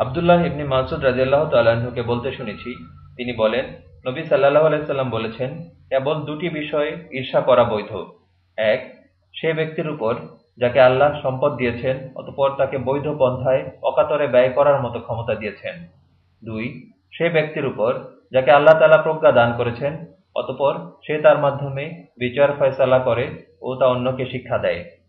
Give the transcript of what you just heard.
আবদুল্লাহ ইবনি মাসুদ রাজিয়াল্লাহ তাল্লাহ্নকে বলতে শুনেছি, তিনি বলেন, নবী সাল্লাহ আলাইসাল্লাম বলেছেন, কেবল দুটি বিষয়ে ঈর্ষা করা বৈধ। এক, সে ব্যক্তির উপর যাকে আল্লাহ সম্পদ দিয়েছেন, অতপর তাকে বৈধ পন্থায় অকাতরে ব্যয় করার মতো ক্ষমতা দিয়েছেন। দুই, সে ব্যক্তির উপর যাকে আল্লাহ তালা প্রজ্ঞা দান করেছেন, অতপর সে তার মাধ্যমে বিচার ফয়সালা করে ও তা অন্যকে শিক্ষা দেয়।